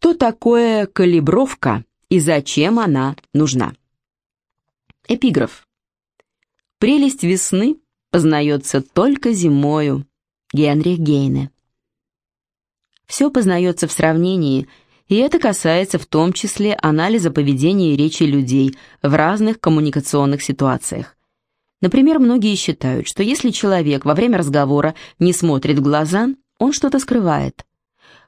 Что такое калибровка и зачем она нужна? Эпиграф. Прелесть весны познается только зимою. Генрих Гейне. Все познается в сравнении, и это касается в том числе анализа поведения и речи людей в разных коммуникационных ситуациях. Например, многие считают, что если человек во время разговора не смотрит в глаза, он что-то скрывает.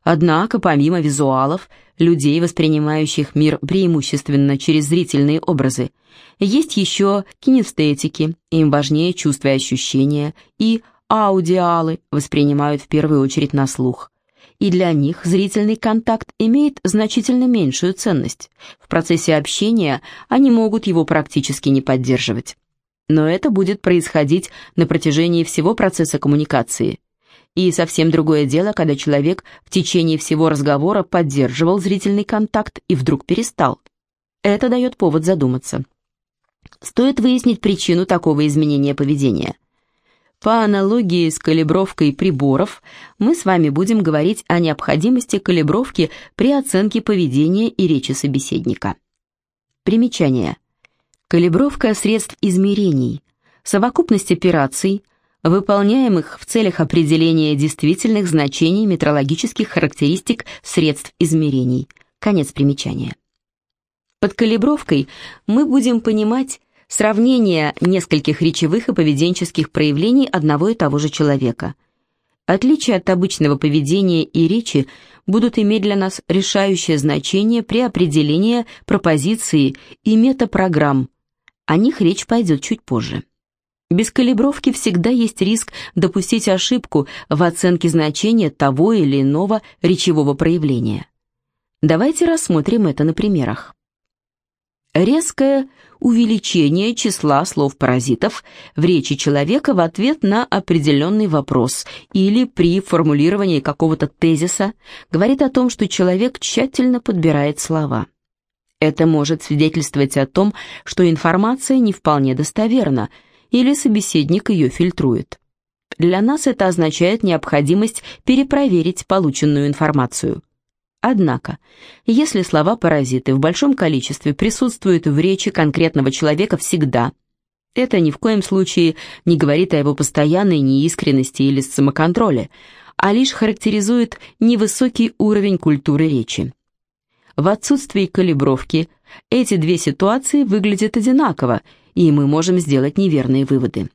Однако, помимо визуалов, людей, воспринимающих мир преимущественно через зрительные образы, есть еще кинестетики, им важнее чувства и ощущения, и аудиалы воспринимают в первую очередь на слух. И для них зрительный контакт имеет значительно меньшую ценность. В процессе общения они могут его практически не поддерживать. Но это будет происходить на протяжении всего процесса коммуникации – и совсем другое дело, когда человек в течение всего разговора поддерживал зрительный контакт и вдруг перестал. Это дает повод задуматься. Стоит выяснить причину такого изменения поведения. По аналогии с калибровкой приборов, мы с вами будем говорить о необходимости калибровки при оценке поведения и речи собеседника. Примечание. Калибровка средств измерений, совокупность операций, выполняемых в целях определения действительных значений метрологических характеристик средств измерений. Конец примечания. Под калибровкой мы будем понимать сравнение нескольких речевых и поведенческих проявлений одного и того же человека. Отличия от обычного поведения и речи будут иметь для нас решающее значение при определении пропозиции и метапрограмм. О них речь пойдет чуть позже. Без калибровки всегда есть риск допустить ошибку в оценке значения того или иного речевого проявления. Давайте рассмотрим это на примерах. Резкое увеличение числа слов-паразитов в речи человека в ответ на определенный вопрос или при формулировании какого-то тезиса говорит о том, что человек тщательно подбирает слова. Это может свидетельствовать о том, что информация не вполне достоверна – или собеседник ее фильтрует. Для нас это означает необходимость перепроверить полученную информацию. Однако, если слова-паразиты в большом количестве присутствуют в речи конкретного человека всегда, это ни в коем случае не говорит о его постоянной неискренности или самоконтроле, а лишь характеризует невысокий уровень культуры речи. В отсутствии калибровки эти две ситуации выглядят одинаково и мы можем сделать неверные выводы.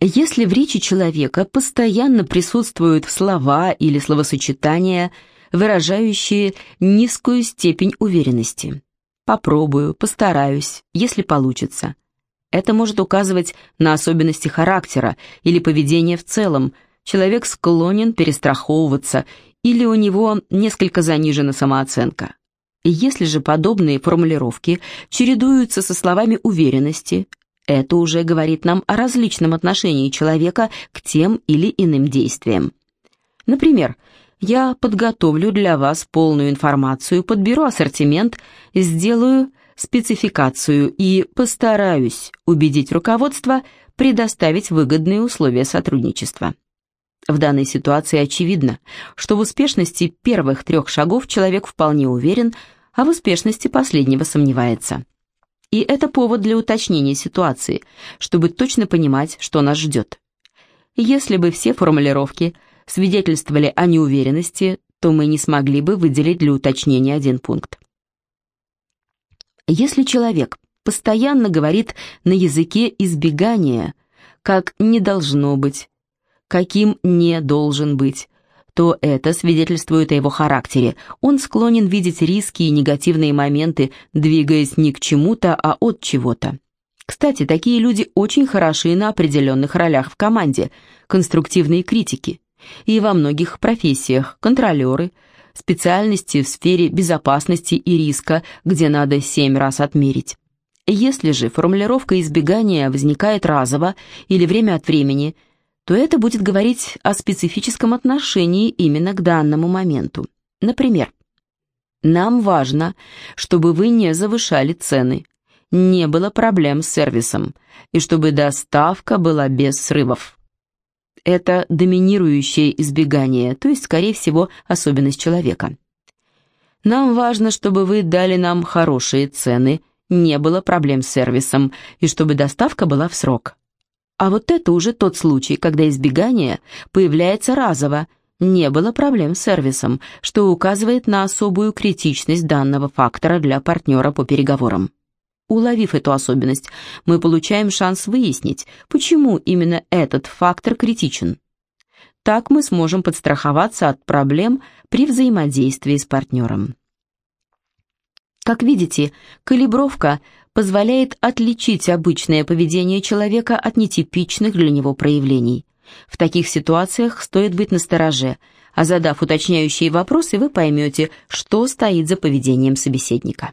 Если в речи человека постоянно присутствуют слова или словосочетания, выражающие низкую степень уверенности, попробую, постараюсь, если получится. Это может указывать на особенности характера или поведения в целом, человек склонен перестраховываться или у него несколько занижена самооценка. Если же подобные формулировки чередуются со словами уверенности, это уже говорит нам о различном отношении человека к тем или иным действиям. Например, я подготовлю для вас полную информацию, подберу ассортимент, сделаю спецификацию и постараюсь убедить руководство предоставить выгодные условия сотрудничества. В данной ситуации очевидно, что в успешности первых трех шагов человек вполне уверен, а в успешности последнего сомневается. И это повод для уточнения ситуации, чтобы точно понимать, что нас ждет. Если бы все формулировки свидетельствовали о неуверенности, то мы не смогли бы выделить для уточнения один пункт. Если человек постоянно говорит на языке избегания, как «не должно быть», каким не должен быть, то это свидетельствует о его характере. Он склонен видеть риски и негативные моменты, двигаясь не к чему-то, а от чего-то. Кстати, такие люди очень хороши на определенных ролях в команде, конструктивные критики. И во многих профессиях, контролеры, специальности в сфере безопасности и риска, где надо семь раз отмерить. Если же формулировка избегания возникает разово или время от времени – то это будет говорить о специфическом отношении именно к данному моменту. Например, «Нам важно, чтобы вы не завышали цены, не было проблем с сервисом и чтобы доставка была без срывов». Это доминирующее избегание, то есть, скорее всего, особенность человека. Нам важно, чтобы вы дали нам хорошие цены, не было проблем с сервисом и чтобы доставка была в срок. А вот это уже тот случай, когда избегание появляется разово, не было проблем с сервисом, что указывает на особую критичность данного фактора для партнера по переговорам. Уловив эту особенность, мы получаем шанс выяснить, почему именно этот фактор критичен. Так мы сможем подстраховаться от проблем при взаимодействии с партнером. Как видите, калибровка позволяет отличить обычное поведение человека от нетипичных для него проявлений. В таких ситуациях стоит быть настороже, а задав уточняющие вопросы, вы поймете, что стоит за поведением собеседника.